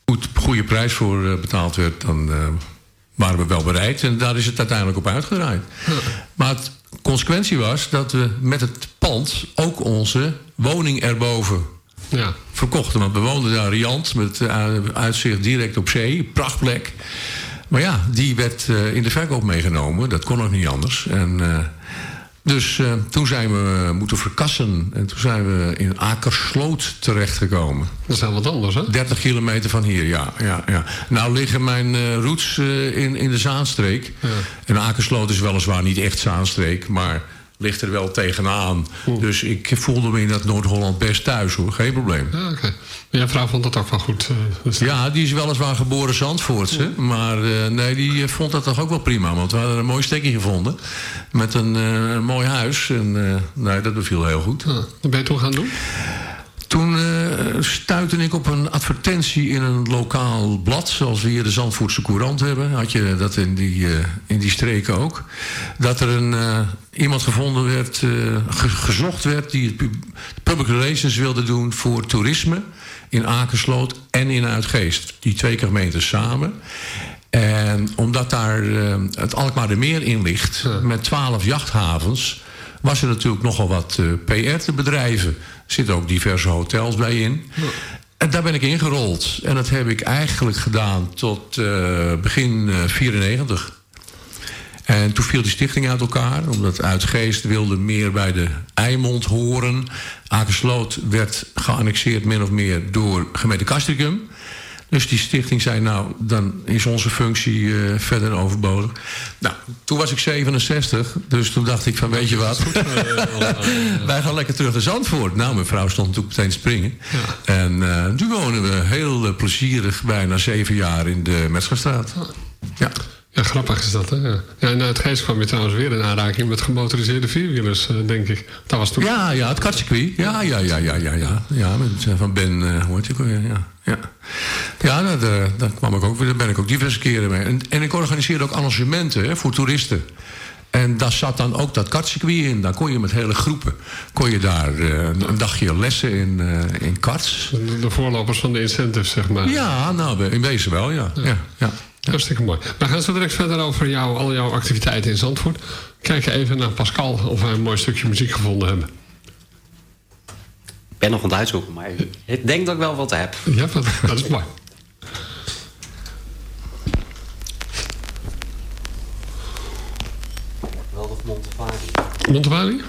Goed, goede prijs voor betaald werd, dan waren we wel bereid. En daar is het uiteindelijk op uitgedraaid. Maar het consequentie was dat we met het pand ook onze woning erboven ja. verkochten. Want we woonden daar riant met uitzicht direct op zee. Prachtplek. Maar ja, die werd uh, in de verkoop meegenomen. Dat kon ook niet anders. En... Dus uh, toen zijn we moeten verkassen. En toen zijn we in Akersloot terechtgekomen. Dat is wel wat anders, hè? 30 kilometer van hier, ja. ja, ja. Nou liggen mijn uh, roots uh, in, in de Zaanstreek. Ja. En Akersloot is weliswaar niet echt Zaanstreek, maar ligt er wel tegenaan. Oeh. Dus ik voelde me in dat Noord-Holland best thuis, hoor. Geen probleem. Ja, okay. Jouw vrouw vond dat ook wel goed? Dus ja, die is weliswaar geboren Zandvoortse. Ja. Maar uh, nee, die vond dat toch ook wel prima. Want we hadden een mooi stekje gevonden. Met een, uh, mooi huis. En nee, dat beviel heel goed. Ja. Wat ben je toen gaan doen? Toen stuitte ik op een advertentie in een lokaal blad... zoals we hier de Zandvoortse Courant hebben. Had je dat in die, uh, in die streken ook. Dat er een, uh, iemand gevonden werd, ge gezocht werd... die public relations wilde doen voor toerisme... in Akersloot en in Uitgeest. Die twee gemeenten samen. En omdat daar het Alkmaardermeer in ligt, met twaalf jachthavens, was er natuurlijk nogal wat uh, PR te bedrijven. Er zitten ook diverse hotels bij in. En daar ben ik ingerold. En dat heb ik eigenlijk gedaan tot uh, begin 94. En toen viel die stichting uit elkaar, omdat Uitgeest wilde meer bij de Eimond horen. Akersloot werd geannexeerd min of meer door gemeente Castricum. Dus die stichting zei, nou, dan is onze functie uh, verder overbodig. Nou, toen was ik 67, dus toen dacht ik van, weet je wat? Wij gaan lekker terug naar Zandvoort. Nou, mijn vrouw stond natuurlijk meteen te springen. Ja. En uh, toen wonen we heel plezierig bijna zeven jaar in de Metzgerstraat. Ja. Ja, grappig is dat, hè? Ja, en uit Geest kwam je trouwens weer in aanraking met gemotoriseerde vierwielers, uh, denk ik. Dat was toen... Ja, ja, het kartcircuit. Ja, ja, ja, ja, ja, ja. Ja, met, van Ben, uh, hoe heet je ja. Ja, ja daar, daar, daar kwam ik ook weer, daar ben ik ook diverse keren mee. En, en ik organiseerde ook arrangementen hè, voor toeristen. En daar zat dan ook dat kartcircuit in. Dan kon je met hele groepen kon je daar uh, een dagje lessen in, uh, in karts. De, de, voorlopers van de incentives, zeg maar. Ja, nou, in wezen wel, ja. ja. ja, ja. Hartstikke mooi. We gaan zo direct verder over jou, al jouw activiteiten in Zandvoort. Kijk even naar Pascal of wij een mooi stukje muziek gevonden hebben. Ik ben nog aan het uitzoeken, maar ik denk dat ik wel wat heb. Ja, dat, dat is mooi. Wel of Montevari. Montevari?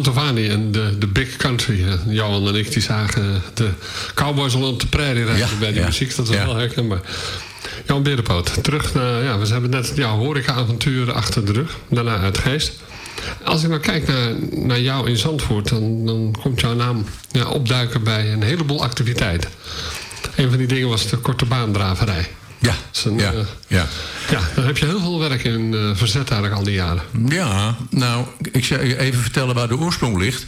Mantovani en de, de Big Country. Johan en ik die zagen de Cowboys al op de prairie rijden ja, bij die ja, muziek. Dat was ja. wel herkenbaar. Jan Berenpoot, terug naar... Ja, we hebben net jouw horeca-avonturen achter de rug. Daarna uit Geest. Als ik nou kijk naar, naar jou in Zandvoort... dan, dan komt jouw naam ja, opduiken bij een heleboel activiteiten. Een van die dingen was de korte baandraverij. Ja, ja, ja. ja, daar heb je heel veel werk in uh, verzet eigenlijk al die jaren. Ja, nou, ik zal even vertellen waar de oorsprong ligt.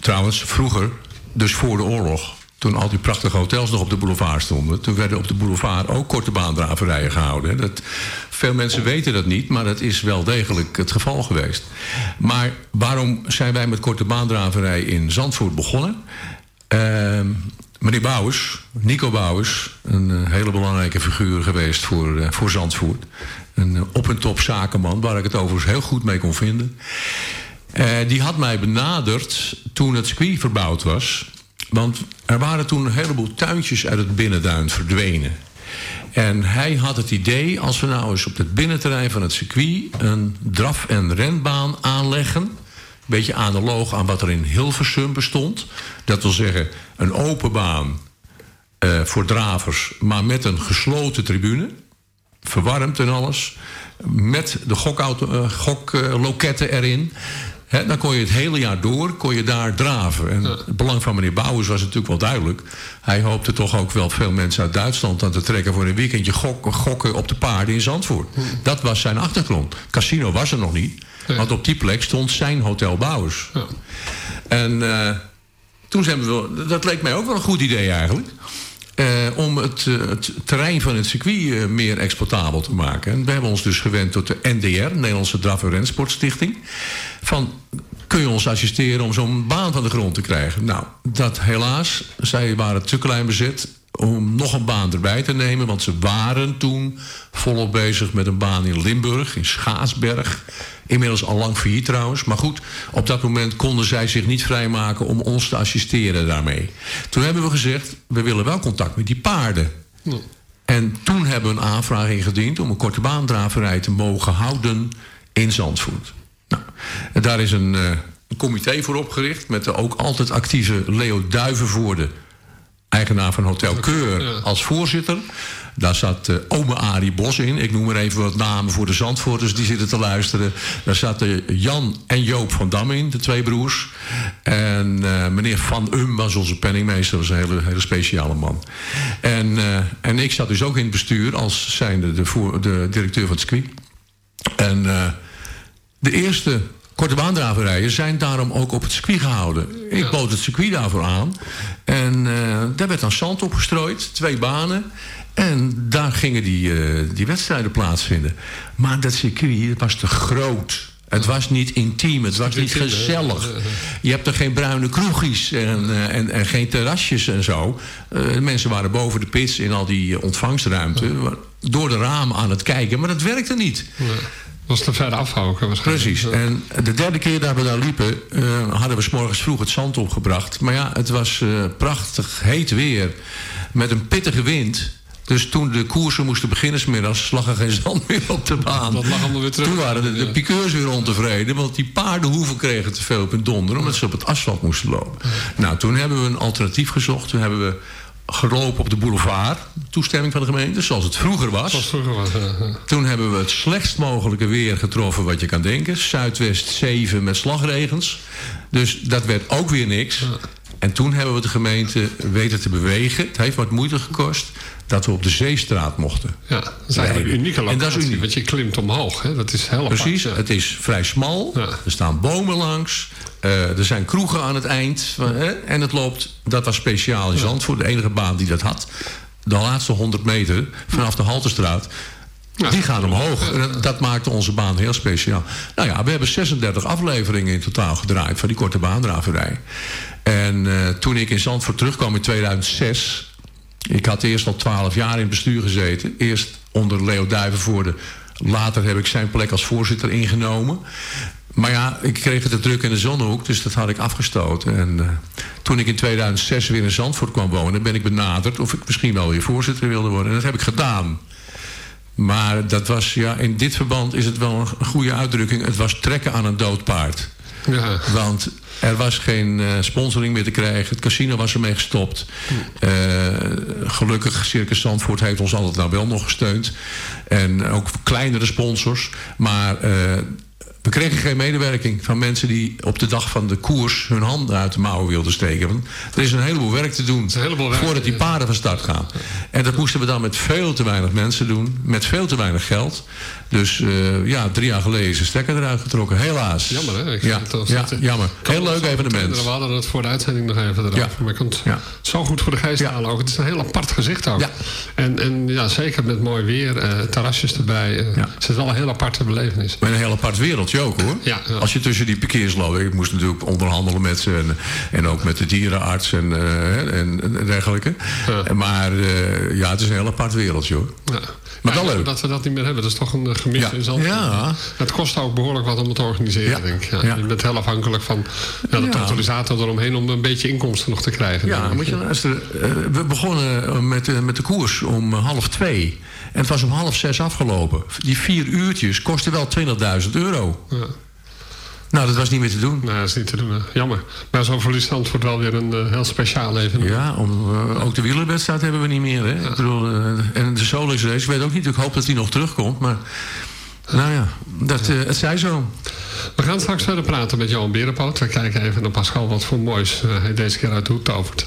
Trouwens, vroeger, dus voor de oorlog... toen al die prachtige hotels nog op de boulevard stonden... toen werden op de boulevard ook korte baandraverijen gehouden. Dat, veel mensen weten dat niet, maar dat is wel degelijk het geval geweest. Maar waarom zijn wij met korte baandraverij in Zandvoort begonnen? Meneer Bouwers, Nico Bouwers... een uh, hele belangrijke figuur geweest voor, uh, voor Zandvoort. Een uh, op- en top zakenman, waar ik het overigens heel goed mee kon vinden... die had mij benaderd toen het circuit verbouwd was. Want er waren toen een heleboel tuintjes uit het binnenduin verdwenen. En hij had het idee, als we nou eens op het binnenterrein van het circuit... een draf- en renbaan aanleggen... beetje analoog aan wat er in Hilversum bestond. Dat wil zeggen, een open baan uh, voor dravers... maar met een gesloten tribune, verwarmd en alles... met de gokloketten uh, erin... He, dan kon je het hele jaar door, kon je daar draven. En het belang van meneer Bouwers was natuurlijk wel duidelijk. Hij hoopte toch ook wel veel mensen uit Duitsland aan te trekken... voor een weekendje gok, gokken op de paarden in Zandvoort. Hm. Dat was zijn achtergrond. Casino was er nog niet. Want op die plek stond zijn Hotel Bouwers. En uh, toen zijn we... Dat leek mij ook wel een goed idee eigenlijk. Uh, om het, uh, het, terrein van het circuit uh, meer exploitabel te maken. En we hebben ons dus gewend tot de NDR, Nederlandse Draf- en Rensportstichting. Van, kun je ons assisteren om zo'n baan van de grond te krijgen? Nou, dat helaas, zij waren te klein bezet om nog een baan erbij te nemen. Want ze waren toen volop bezig met een baan in Limburg, in Schaatsberg. Inmiddels al lang failliet trouwens. Maar goed, op dat moment konden zij zich niet vrijmaken om ons te assisteren daarmee. Toen hebben we gezegd, we willen wel contact met die paarden. Ja. En toen hebben we een aanvraag ingediend om een korte baandraverij te mogen houden in Zandvoort. Nou, daar is een, uh, een comité voor opgericht met de ook altijd actieve Leo Duivenvoorde eigenaar van Hotel Keur, als voorzitter. Daar zat uh, ome Arie Bos in. Ik noem maar even wat namen voor de Zandvoorters die zitten te luisteren. Daar zaten Jan en Joop van Dam in, de twee broers. En uh, meneer Van Um was onze penningmeester. Dat was een hele, hele speciale man. En, uh, en ik zat dus ook in het bestuur als zijnde de, voor, de directeur van het circuit. En de eerste korte baandraverijen zijn daarom ook op het circuit gehouden. Ik bood het circuit daarvoor aan. En uh, daar werd dan zand opgestrooid, twee banen. En daar gingen die, uh, die wedstrijden plaatsvinden. Maar dat circuit was te groot. Het was niet intiem, het was niet gezellig. Je hebt er geen bruine kroegjes en, uh, en, en geen terrasjes en zo. Uh, mensen waren boven de pits in al die ontvangstruimte. Door de ramen aan het kijken, maar dat werkte niet. Was te ver afhouden waarschijnlijk. Precies. En de derde keer dat we daar liepen... Uh, hadden we s morgens vroeg het zand opgebracht. Maar ja, het was uh, prachtig heet weer. Met een pittige wind. Dus toen de koersen moesten beginnen smiddags... lag er geen zand meer op de baan. Dat lag allemaal weer terug. Toen waren de, de piqueurs weer ontevreden. Want die paardenhoeven kregen te veel op hun donder... omdat ze op het asfalt moesten lopen. Nou, toen hebben we een alternatief gezocht. Toen hebben we gelopen op de boulevard. Toestemming van de gemeente, zoals het vroeger was. Zoals vroeger was, ja. Toen hebben we het slechtst mogelijke weer getroffen wat je kan denken. Zuidwest 7 met slagregens. Dus dat werd ook weer niks. Ja. En toen hebben we de gemeente weten te bewegen. Het heeft wat moeite gekost dat we op de Zeestraat mochten. Ja, dat is eigenlijk een unieke locatie. En dat is uniek. Want je klimt omhoog. Hè? Dat is heel Precies, apart, ja. het is vrij smal. Ja. Er staan bomen langs. Uh, er zijn kroegen aan het eind. Hè? En het loopt, dat was speciaal in Zandvoort. De enige baan die dat had. De laatste 100 meter vanaf de Haltestraat. Ja, die gaan omhoog. Dat maakte onze baan heel speciaal. Nou ja, we hebben 36 afleveringen in totaal gedraaid... van die korte baandraverij. En uh, toen ik in Zandvoort terugkwam in 2006... Ik had eerst al 12 jaar in bestuur gezeten. Eerst onder Leo Duivenvoorde. Later heb ik zijn plek als voorzitter ingenomen. Maar ja, ik kreeg het te druk in de zonnehoek, dus dat had ik afgestoten. En uh, toen ik in 2006 weer in Zandvoort kwam wonen... ben ik benaderd of ik misschien wel weer voorzitter wilde worden. En dat heb ik gedaan. Maar dat was, ja, in dit verband is het wel een goede uitdrukking. Het was trekken aan een dood paard. Ja. Want er was geen uh, sponsoring meer te krijgen. Het casino was ermee gestopt. Uh, gelukkig, Circus Zandvoort heeft ons altijd nou wel nog gesteund. En ook kleinere sponsors. Maar uh, We kregen geen medewerking van mensen die op de dag van de koers hun handen uit de mouwen wilden steken. Want er is een heleboel werk te doen voordat die paarden van start gaan. En dat moesten we dan met veel te weinig mensen doen, met veel te weinig geld. Dus eh, ja, drie jaar geleden is de stekker eruit getrokken, helaas. Jammer hè? Ik Ja, het ja, jammer. kan Heel leuk evenement. We hadden het voor de uitzending nog even. Ja. Maar ik kan het zo goed voor de geest halen ook. Het is een heel apart gezicht ook. En, en ja, zeker met mooi weer, eh, terrasjes erbij. eh, Het is wel een heel aparte belevenis. Maar een heel apart ook hoor. Ja, Als je tussen die parkeerslopen... Ik moest natuurlijk onderhandelen met ze. En, en ook met de dierenarts en, eh, en, en dergelijke. Maar eh, ja, het is een heel apart wereldje hoor. Maar wel Ja, leuk. Dat we dat niet meer hebben, dat is toch een eh, gemis Ja. in Zandvoort. Ja. Het kost ook behoorlijk wat om het te organiseren, denk ik. Ja. Je bent heel afhankelijk van ja, de Ja. totalisator eromheen... om een beetje inkomsten nog te krijgen. Ja, moet je luisteren. We begonnen met, de- met de koers om half twee. En het was om half zes afgelopen. Die vier uurtjes kosten wel 20.000 euro. Ja. Nou, dat was niet meer te doen. Nee, dat is niet te doen. hè. Jammer. Maar zo verliest Zandvoort wel weer een eh, heel speciaal evenement. Ja, om, eh, ook de wielerwedstrijd hebben we niet meer. Hè? Ik bedoel, eh, en de Solix race, ik weet ook niet. Ik hoop dat die nog terugkomt. Maar nou ja, dat, eh, het zij zo. We gaan straks verder praten met Johan Berenpoot. We kijken even naar Pascal wat voor moois hij deze keer uit de hoed tovert.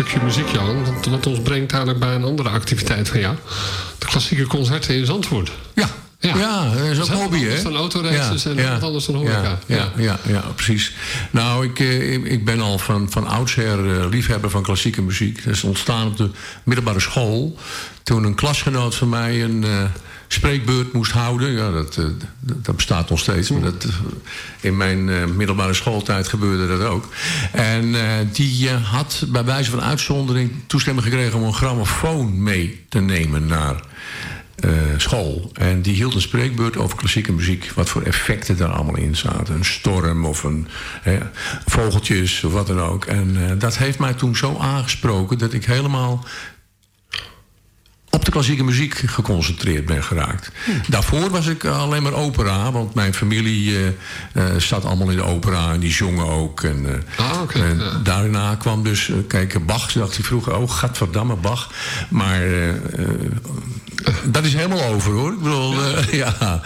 Stukje muziek, Jan. Wat, wat ons brengt eigenlijk bij een andere activiteit van jou. De klassieke concerten in Zandvoort. Ja, Ja, dat is ook hobby, hè? dan autoraces en wat anders dan horeca. Ja, ja, ja, ja, precies. Nou, ik, eh, ik, ik ben al van, van oudsher eh, liefhebber van klassieke muziek. Dat is ontstaan op de middelbare school. Toen een klasgenoot van mij een eh, spreekbeurt moest houden. Ja, dat, eh, dat bestaat nog steeds. Maar dat, eh, in mijn eh, middelbare schooltijd gebeurde dat ook. En die had bij wijze van uitzondering toestemming gekregen... om een grammofoon mee te nemen naar school. En die hield een spreekbeurt over klassieke muziek. Wat voor effecten daar allemaal in zaten. Een storm of een hè, vogeltjes of wat dan ook. En dat heeft mij toen zo aangesproken... dat ik helemaal op de klassieke muziek geconcentreerd ben geraakt. Daarvoor was ik alleen maar opera, want mijn familie eh, eh, zat allemaal in de opera en die zongen ook. En, eh, en daarna kwam dus, eh, kijk, Bach, dacht ik vroeger, oh, gadverdamme, Bach. Maar eh, eh, dat is helemaal over hoor. Ik bedoel, eh, ja.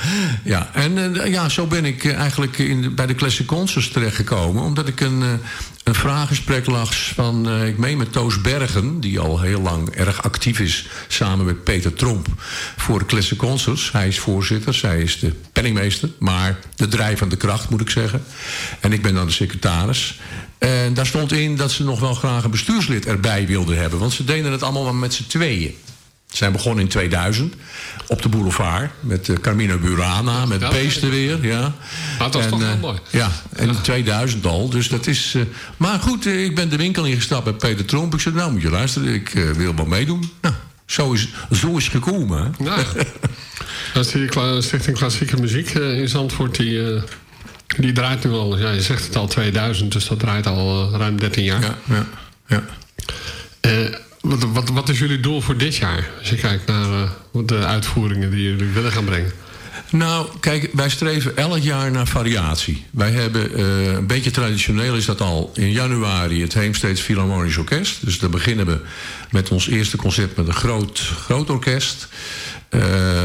ja. En eh, ja, zo ben ik eh, eigenlijk in bij de Classic Concerts terechtgekomen. Omdat ik een, eh, een vraaggesprek las van, eh, ik meen met Toos Bergen... die al heel lang erg actief is samen met Peter Tromp voor de Classic Concerts. Hij is voorzitter, zij is de penningmeester. Maar de drijvende kracht, moet ik zeggen. En ik ben dan de secretaris. En daar stond in dat ze nog wel graag een bestuurslid erbij wilden hebben. Want ze deden het allemaal maar met z'n tweeën. Zijn begonnen in 2000 op de boulevard met eh, Carmina Burana, met Ja, Peester weer. Ja. Ah, dat was toch eh, wel mooi. Ja, en in 2000 al. Dus dat is. eh, maar goed, eh, ik ben de winkel ingestapt bij Peter Tromp. Ik zei: Nou, moet je luisteren, ik eh, wil wel meedoen. Nou, zo is, zo is het gekomen. Hè? Nou, dat is die Stichting Klassieke Muziek eh, in Zandvoort. Die, eh, die draait nu al, ja, je zegt het al 2000, dus dat draait al eh, ruim 13 jaar. Ja, ja, ja. Wat, wat, is jullie doel voor dit jaar? Als je kijkt naar eh, de uitvoeringen die jullie willen gaan brengen. Nou, kijk, wij streven elk jaar naar variatie. Wij hebben, eh, een beetje traditioneel is dat al, in januari het Heemsteeds Philharmonisch Orkest. Dus daar beginnen we met ons eerste concert met een groot, groot orkest. Eh,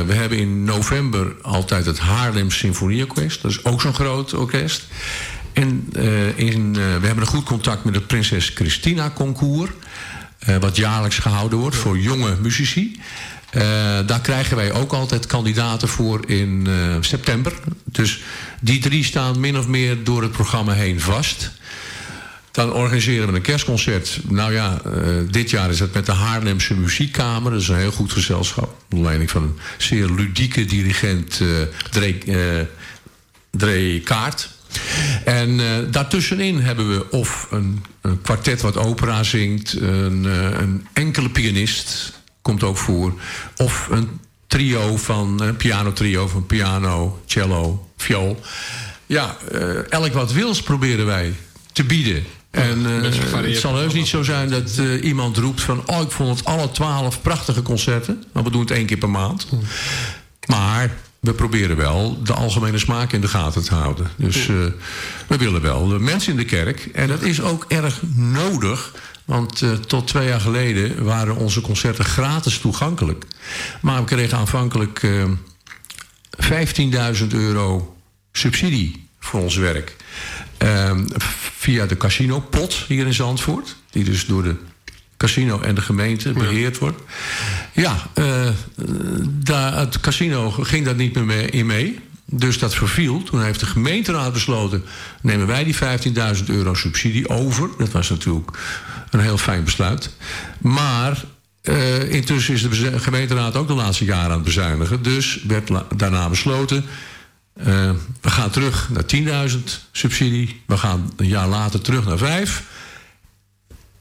we hebben in november altijd het Haarlem Symfonieorkest. Dat is ook zo'n groot orkest. En in, we hebben een goed contact met het Prinses Christina Concours. Eh, wat jaarlijks gehouden wordt voor jonge muzici. Eh, daar krijgen wij ook altijd kandidaten voor in eh, september. Dus die drie staan min of meer door het programma heen vast. Dan organiseren we een kerstconcert. Nou ja, dit jaar is het met de Haarlemse Muziekkamer. Dat is een heel goed gezelschap. Onder leiding van een zeer ludieke dirigent, Dree, eh, Dree Kaart. En eh, daartussenin hebben we of een, een kwartet wat opera zingt... Een, eh, een enkele pianist, komt ook voor... of een trio van, een pianotrio van piano, cello, viool. Ja, eh, elk wat wils proberen wij te bieden. En eh, het zal heus niet zo zijn dat eh, iemand roept van... oh, ik vond het alle twaalf prachtige concerten. Maar we doen het één keer per maand. Maar we proberen wel de algemene smaak in de gaten te houden. Dus eh, we willen wel de mensen in de kerk. En dat is ook erg nodig. Want eh, tot twee jaar geleden waren onze concerten gratis toegankelijk. Maar we kregen aanvankelijk eh 15.000 euro subsidie voor ons werk. Ehm, via de casinopot hier in Zandvoort. Die dus door de casino en de gemeente beheerd wordt. Ja, eh, daar, het casino ging daar niet meer mee, in mee. Dus dat verviel. Toen heeft de gemeenteraad besloten... nemen wij die 15.000 euro subsidie over. Dat was natuurlijk een heel fijn besluit. Maar eh, intussen is de gemeenteraad ook de laatste jaren aan het bezuinigen. Dus werd daarna besloten... eh, we gaan terug naar 10.000 subsidie. We gaan een jaar later terug naar 5.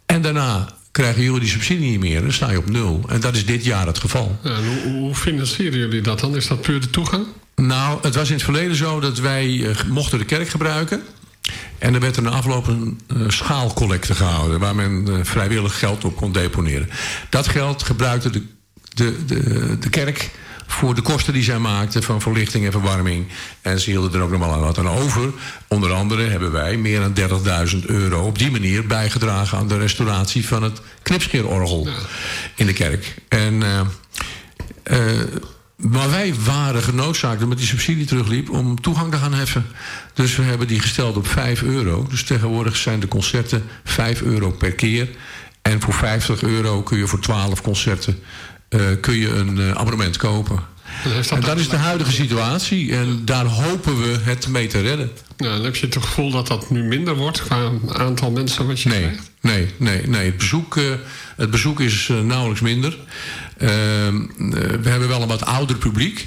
En daarna krijgen jullie die subsidie niet meer. Dan sta je op nul. En dat is dit jaar het geval. En hoe, hoe financieren jullie dat dan? Is dat puur de toegang? Nou, het was in het verleden zo dat wij eh, mochten de kerk gebruiken. En er werd er na afloop een eh, schaalcollecte gehouden... waar men eh, vrijwillig geld op kon deponeren. Dat geld gebruikte de, de, de, de kerk voor de kosten die zij maakten... van verlichting en verwarming. En ze hielden er ook nog wel aan wat aan over. Onder andere hebben wij meer dan 30.000 euro... op die manier bijgedragen aan de restauratie van het knipscheerorgel... in de kerk. En... eh, eh, maar wij waren genoodzaakt, omdat die subsidie terugliep... om toegang te gaan heffen. Dus we hebben die gesteld op 5 euro. Dus tegenwoordig zijn de concerten 5 euro per keer. En voor 50 euro kun je voor 12 concerten... eh, kun je een eh, abonnement kopen. En dat is de huidige situatie. En daar hopen we het mee te redden. Ja, dan heb je het gevoel dat dat nu minder wordt qua aantal mensen wat je nee, krijgt? Nee, nee, nee. Het bezoek, eh, het bezoek is nauwelijks minder. Ehm, eh, we hebben wel een wat ouder publiek.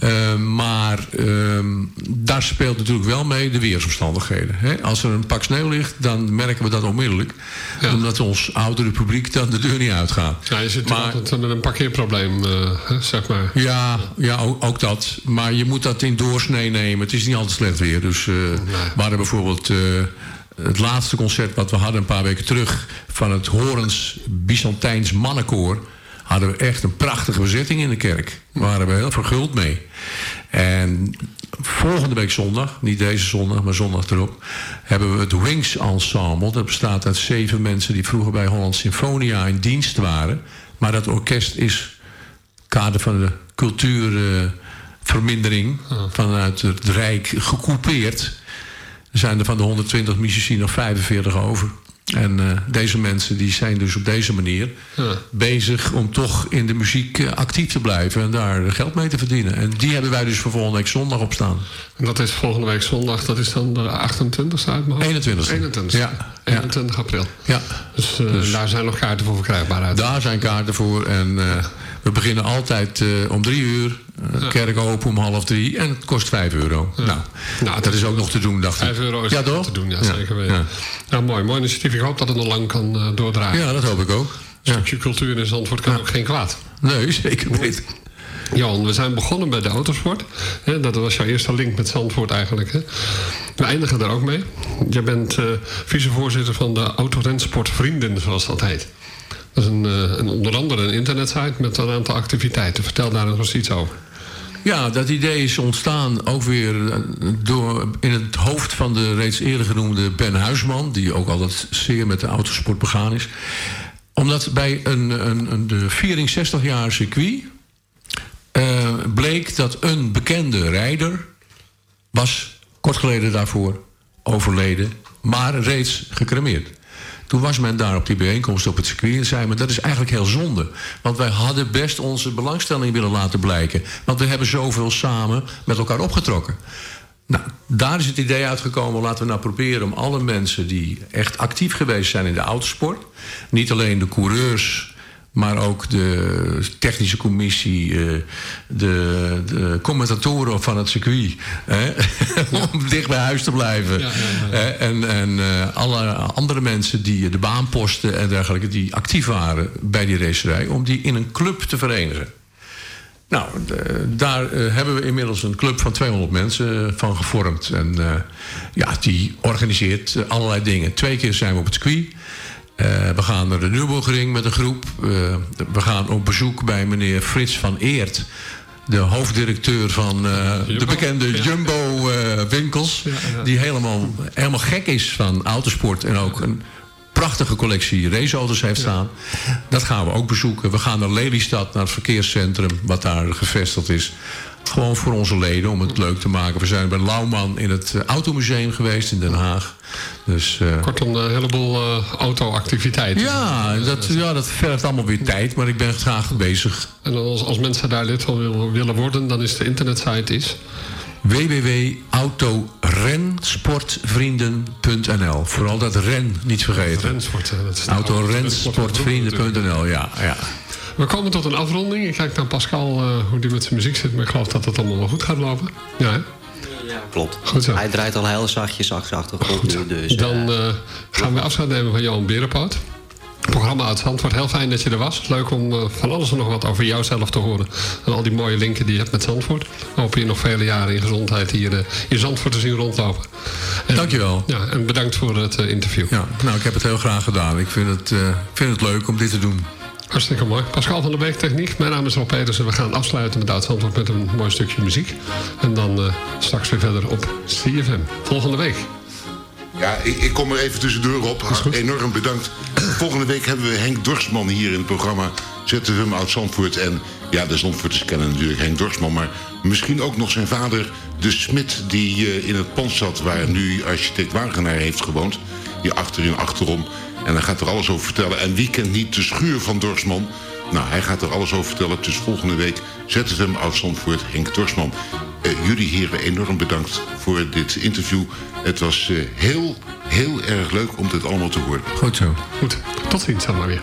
Ehm, maar ehm, daar speelt natuurlijk wel mee de weersomstandigheden. Hè? Als er een pak sneeuw ligt, dan merken we dat onmiddellijk. Omdat ons oudere publiek dan de deur niet uitgaat. Ja, je zit maar, altijd met een parkeerprobleem, eh, zeg maar. Ja, ja ook, ook dat. Maar je moet dat in doorsnee nemen. Het is niet altijd slecht weer. Dus eh, we hadden bijvoorbeeld... eh, het laatste concert wat we hadden een paar weken terug... van het Horens Byzantijns Mannenkoor... hadden we echt een prachtige bezetting in de kerk. Daar waren we heel verguld mee. En volgende week zondag, niet deze zondag, maar zondag erop... hebben we het Wings Ensemble. Dat bestaat uit zeven mensen die vroeger bij Holland Symfonia in dienst waren. Maar dat orkest is kader van de cultuurvermindering... vanuit het Rijk gecoupeerd... Er zijn er van de 120 muzici nog 45 over. En uh, deze mensen die zijn dus op deze manier ja. bezig om toch in de muziek uh, actief te blijven en daar geld mee te verdienen. En die hebben wij dus voor volgende week zondag op staan. En dat is volgende week zondag, dat is dan de 28e uit mijn hoofd? 21e. 21 Ja. 21 april. Ja. Dus, uh, dus, daar zijn nog kaarten voor verkrijgbaar uit. Daar zijn kaarten voor en we beginnen altijd om drie uur. Ja. Kerk open om half drie en het kost 5 euro. Ja. Nou, nou, dat is ook nog te doen, dacht ik. 5 euro is ja, toch? te doen, ja, zeker weten. Ja. Nou, mooi, mooi initiatief. Ik hoop dat het nog lang kan uh, doordraaien. Ja, dat hoop ik ook. Een stukje cultuur in Zandvoort kan ook geen kwaad. Nee, zeker niet. Jan, we zijn begonnen bij de autosport. Dat was jouw eerste link met Zandvoort eigenlijk. Hè? We eindigen daar ook mee. Je bent uh, vicevoorzitter van de Autorensport Vrienden, zoals dat heet. Dat is een, uh, een, onder andere een internetsite met een aantal activiteiten. Vertel daar eens iets over. Ja, dat idee is ontstaan ook weer door, in het hoofd van de reeds eerder genoemde Ben Huisman... die ook altijd zeer met de autosport begaan is. Omdat bij een, een, een de viering 60 jaar circuit... Uh, bleek dat een bekende rijder was kort geleden daarvoor overleden... maar reeds gecremeerd. Toen was men daar op die bijeenkomst op het circuit en zei men... dat is eigenlijk heel zonde. Want wij hadden best onze belangstelling willen laten blijken. Want we hebben zoveel samen met elkaar opgetrokken. Nou, daar is het idee uitgekomen. Laten we nou proberen om alle mensen die echt actief geweest zijn in de autosport... niet alleen de coureurs maar ook de technische commissie, de, de commentatoren van het circuit. Hè? om dicht bij huis te blijven. Ja, ja, ja. En, en alle andere mensen die de baanposten en dergelijke... die actief waren bij die racerij... om die in een club te verenigen. Nou, daar uh, hebben we inmiddels een club van 200 mensen van gevormd. En ja, die organiseert allerlei dingen. Twee keer zijn we op het circuit... Uh, we gaan naar de Nürburgring met een groep. Uh, we gaan op bezoek bij meneer Frits van Eert. De hoofddirecteur van uh, de bekende Jumbo winkels. Ja, ja. Die helemaal, helemaal gek is van autosport. En ook een prachtige collectie raceauto's heeft staan. Dat gaan we ook bezoeken. We gaan naar Lelystad, naar het verkeerscentrum. Wat daar gevestigd is. Gewoon voor onze leden om het leuk te maken. We zijn bij Lauwman in het Automuseum geweest in Den Haag. Dus, uh, Kortom, een heleboel uh, auto-activiteiten. Ja dat, ja, dat vergt allemaal weer tijd, maar ik ben graag bezig. En als, als mensen daar lid van willen, worden, dan is de internetsite is www.autorensportvrienden.nl Vooral dat ren niet vergeten. Rensport, Autorensportvrienden.nl, ja, ja. We komen tot een afronding. Ik kijk naar Pascal uh, hoe die met zijn muziek zit. Maar ik geloof dat het allemaal wel goed gaat lopen. Ja, hè? Ja, klopt. Goed zo. Hij draait al heel zachtjes achter achtergrond nu. Dus, Dan uh, gaan we afscheid nemen van Johan Berenpoot. Programma uit Zandvoort. Heel fijn dat je er was. Leuk om uh, van alles en nog wat over jouzelf te horen. En al die mooie linken die je hebt met Zandvoort. Hopen je nog vele jaren in gezondheid hier uh, in Zandvoort te zien rondlopen. En, Dankjewel. Ja, en bedankt voor het uh, interview. Ja, nou, ik heb het heel graag gedaan. Ik vind het, vind het leuk om dit te doen. Hartstikke mooi. Pascal van der Beek Techniek. Mijn naam is Rob Petersen. We gaan afsluiten met Duitsland met een mooi stukje muziek. En dan uh, straks weer verder op CFM. Volgende week. Ja, ik, ik kom er even tussendoor op. Enorm bedankt. Volgende week hebben we Henk Dorsman hier in het programma ZFM Oud Zandvoort. En ja, de Zandvoorters kennen natuurlijk Henk Dorsman. Maar misschien ook nog zijn vader, de Smit, die uh, in het pand zat... waar nu architect Wagenaar heeft gewoond. Hier achterin, achterom. En hij gaat er alles over vertellen. En wie kent niet de schuur van Dorsman? Nou, hij gaat er alles over vertellen. Dus volgende week ZFM Oud-Zandvoort, Henk Dorsman. Eh, jullie heren enorm bedankt voor dit interview. Het was eh, heel, heel erg leuk om dit allemaal te horen. Goed zo. Goed, tot ziens allemaal weer.